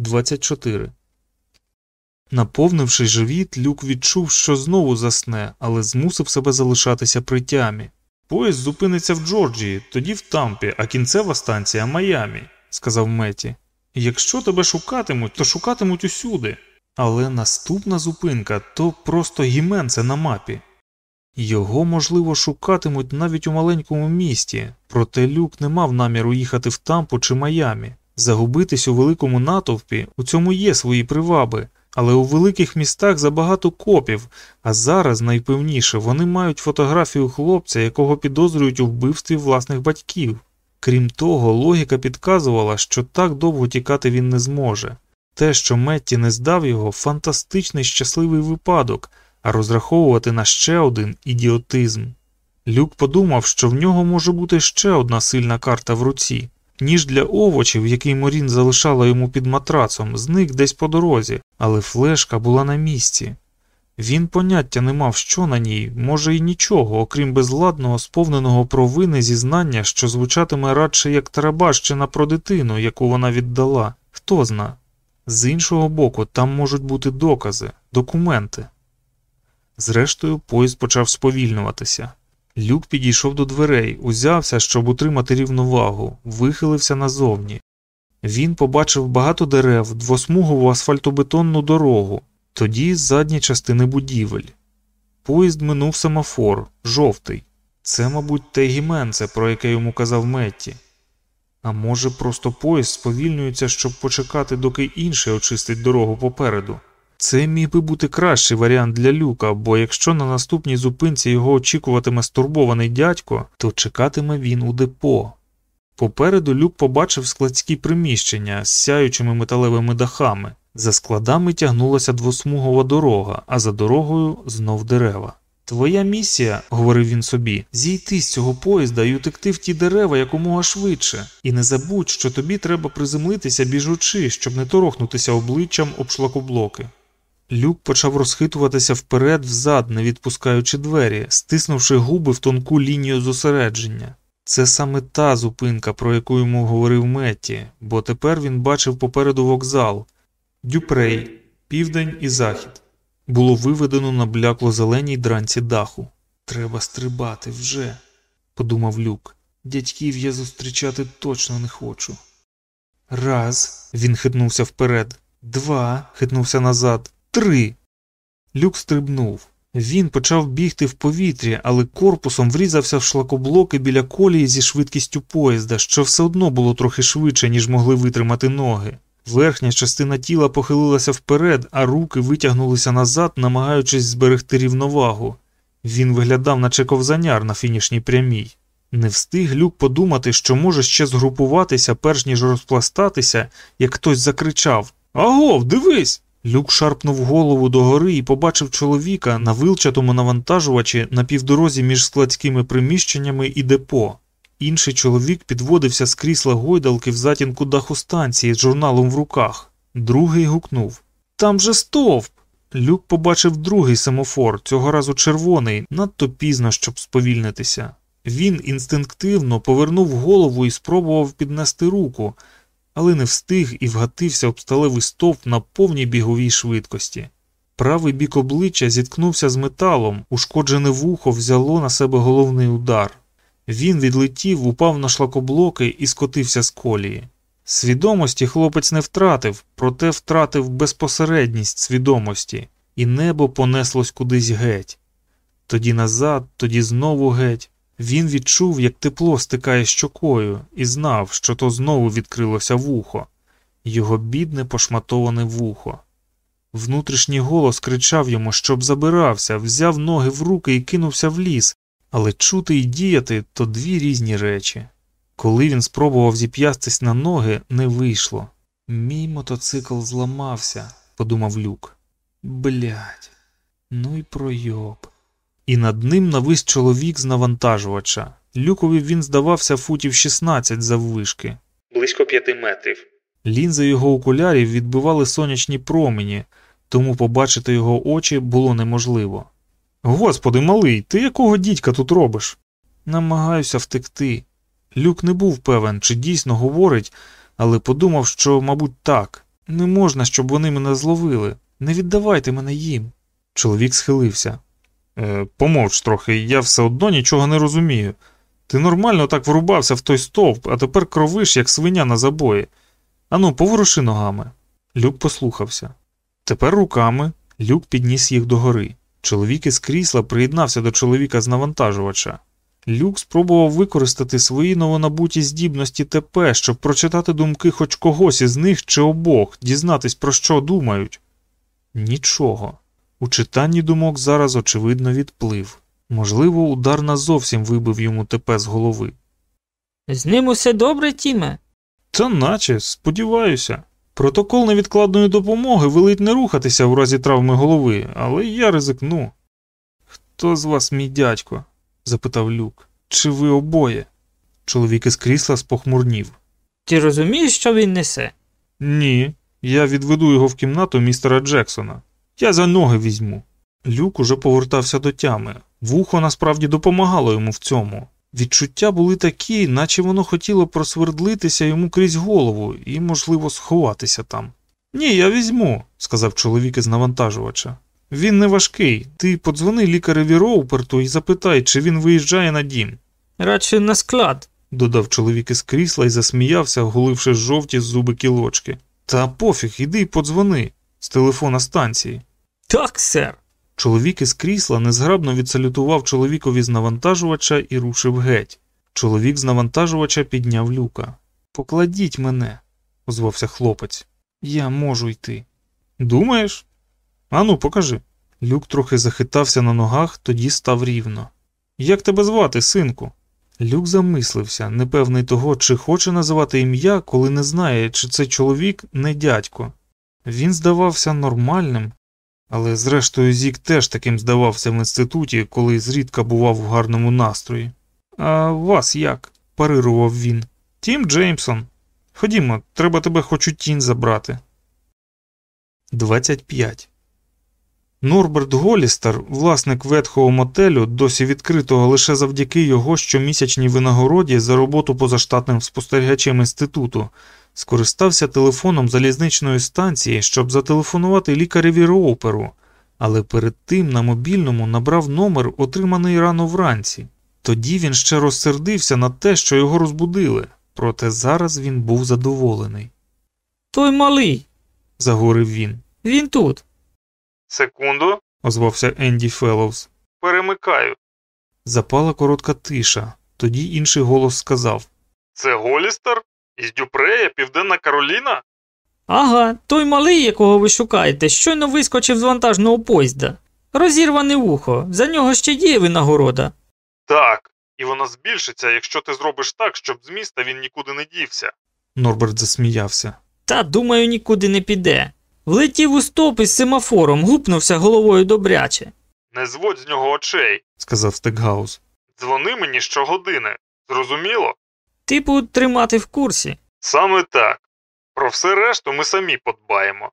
24. Наповнивши живіт, люк відчув, що знову засне, але змусив себе залишатися при тямі. Поїзд зупиниться в Джорджії, тоді в Тампі, а кінцева станція Майамі, сказав Меті. Якщо тебе шукатимуть, то шукатимуть усюди. Але наступна зупинка то просто гіменце на мапі. Його, можливо, шукатимуть навіть у маленькому місті, проте люк не мав наміру їхати в Тампу чи Майамі. Загубитись у великому натовпі у цьому є свої приваби, але у великих містах забагато копів, а зараз найпевніше вони мають фотографію хлопця, якого підозрюють у вбивстві власних батьків. Крім того, логіка підказувала, що так довго тікати він не зможе. Те, що Метті не здав його, фантастичний щасливий випадок, а розраховувати на ще один ідіотизм. Люк подумав, що в нього може бути ще одна сильна карта в руці. Ніж для овочів, який Морін залишала йому під матрацом, зник десь по дорозі, але флешка була на місці. Він поняття не мав, що на ній, може й нічого, окрім безладного, сповненого провини зізнання, що звучатиме радше як тарабащина про дитину, яку вона віддала. Хто зна. З іншого боку, там можуть бути докази, документи. Зрештою, поїзд почав сповільнюватися. Люк підійшов до дверей, узявся, щоб утримати рівновагу, вихилився назовні. Він побачив багато дерев, двосмугову асфальтобетонну дорогу, тоді задні частини будівель. Поїзд минув семафор, жовтий. Це, мабуть, те гіменце, про яке йому казав Метті. А може, просто поїзд сповільнюється, щоб почекати, доки інший очистить дорогу попереду. Це міг би бути кращий варіант для люка, бо якщо на наступній зупинці його очікуватиме стурбований дядько, то чекатиме він у депо. Попереду люк побачив складські приміщення з сяючими металевими дахами. За складами тягнулася двосмугова дорога, а за дорогою знов дерева. Твоя місія, говорив він собі, зійти з цього поїзда і утекти в ті дерева якомога швидше, і не забудь, що тобі треба приземлитися біжучи, щоб не торохнутися обличчям об шлакоблоки. Люк почав розхитуватися вперед взад, не відпускаючи двері, стиснувши губи в тонку лінію зосередження. Це саме та зупинка, про яку йому говорив Метті, бо тепер він бачив попереду вокзал Дюпрей, південь і захід. Було виведено на блякло зеленій дранці даху. Треба стрибати вже, подумав люк. Дядьків я зустрічати точно не хочу. Раз. Він хитнувся вперед. Два. хитнувся назад. Три. Люк стрибнув. Він почав бігти в повітрі, але корпусом врізався в шлакоблоки біля колії зі швидкістю поїзда, що все одно було трохи швидше, ніж могли витримати ноги. Верхня частина тіла похилилася вперед, а руки витягнулися назад, намагаючись зберегти рівновагу. Він виглядав, наче ковзаняр на фінішній прямій. Не встиг люк подумати, що може ще згрупуватися, перш ніж розпластатися, як хтось закричав Агов, дивись! Люк шарпнув голову догори і побачив чоловіка на вилчатому навантажувачі на півдорозі між складськими приміщеннями і депо. Інший чоловік підводився з крісла гойдалки в затінку даху станції з журналом в руках. Другий гукнув Там же стовп. Люк побачив другий семафор, цього разу червоний, надто пізно, щоб сповільнитися. Він інстинктивно повернув голову і спробував піднести руку, але не встиг і вгатився об сталевий стовп на повній біговій швидкості. Правий бік обличчя зіткнувся з металом, ушкоджене вухо взяло на себе головний удар. Він відлетів, упав на шлакоблоки і скотився з колії. Свідомості хлопець не втратив, проте втратив безпосередність свідомості, і небо понеслось кудись геть. Тоді назад, тоді знову геть. Він відчув, як тепло стикає щокою, і знав, що то знову відкрилося вухо, його бідне пошматоване вухо. Внутрішній голос кричав йому, щоб забирався, взяв ноги в руки і кинувся в ліс, але чути і діяти то дві різні речі. Коли він спробував зіп'ястись на ноги, не вийшло. Мій мотоцикл зламався, подумав люк. Блядь, ну й пройоб. І над ним навис чоловік з навантажувача. Люкові він здавався футів 16 заввишки. Близько п'яти метрів. Лінзи його окулярів відбивали сонячні промені, тому побачити його очі було неможливо. Господи, малий, ти якого дідька тут робиш? Намагаюся втекти. Люк не був певен, чи дійсно говорить, але подумав, що, мабуть, так. Не можна, щоб вони мене зловили. Не віддавайте мене їм. Чоловік схилився. Е, помовч трохи, я все одно нічого не розумію. Ти нормально так врубався в той стовп, а тепер кровиш, як свиня на забої. Ану, поворуши ногами. Люк послухався. Тепер руками люк підніс їх догори. Чоловік із крісла приєднався до чоловіка з навантажувача. Люк спробував використати свої новонабуті здібності ТП, щоб прочитати думки хоч когось із них чи обох, дізнатись, про що думають. Нічого. У читанні думок зараз, очевидно, відплив. Можливо, удар назовсім вибив йому ТП з голови. З ним усе добре, Тіме? Та наче, сподіваюся. Протокол невідкладної допомоги велить не рухатися в разі травми голови, але я ризикну. Хто з вас мій дядько? запитав Люк. Чи ви обоє? Чоловік із крісла спохмурнів. Ти розумієш, що він несе? Ні, я відведу його в кімнату містера Джексона. Я за ноги візьму. Люк уже повертався до тями. Вухо насправді допомагало йому в цьому. Відчуття були такі, наче воно хотіло просвердлитися йому крізь голову і, можливо, сховатися там. Ні, я візьму, сказав чоловік із навантажувача. Він не важкий. Ти подзвони лікареві Роуперту і запитай, чи він виїжджає на дім, Радше на склад. додав чоловік із крісла і засміявся, оголивши жовті зуби кілочки. Та пофіг, іди й подзвони з телефона станції. Так, сер. Чоловік із крісла незграбно відсалютував чоловікові з навантажувача і рушив геть. Чоловік з навантажувача підняв люка. Покладіть мене, озвався хлопець. Я можу йти. Думаєш? Ану, покажи. Люк трохи захитався на ногах, тоді став рівно. Як тебе звати, синку? Люк замислився, непевний того, чи хоче називати ім'я, коли не знає, чи це чоловік не дядько. Він здавався нормальним, але зрештою Зік теж таким здавався в інституті, коли зрідка бував в гарному настрої. А вас як? парирував він. Тім Джеймсон. Ходімо, треба тебе хоч у тінь забрати. 25. Норберт Голістер, власник ветхого мотелю, досі відкритого лише завдяки його щомісячній винагороді за роботу позаштатним спостерігачем інституту, скористався телефоном залізничної станції, щоб зателефонувати лікареві Роуперу, але перед тим на мобільному набрав номер, отриманий рано вранці. Тоді він ще розсердився на те, що його розбудили, проте зараз він був задоволений. Той малий. Загорив він. Він тут. Секунду, озвався Енді Феллоус. Перемикаю. Запала коротка тиша. Тоді інший голос сказав: Це Голістер? Із Дюпрея, Південна Кароліна? Ага, той малий, якого ви шукаєте, щойно вискочив з вантажного поїзда. Розірване вухо, за нього ще діє винагорода. Так, і вона збільшиться, якщо ти зробиш так, щоб з міста він нікуди не дівся. Норберт засміявся. Та, думаю, нікуди не піде. Влетів у стоп із семафором, гупнувся головою добряче. Не зводь з нього очей, сказав Стекгаус. Дзвони мені щогодини. Зрозуміло? Типу, тримати в курсі. Саме так. Про все решту ми самі подбаємо.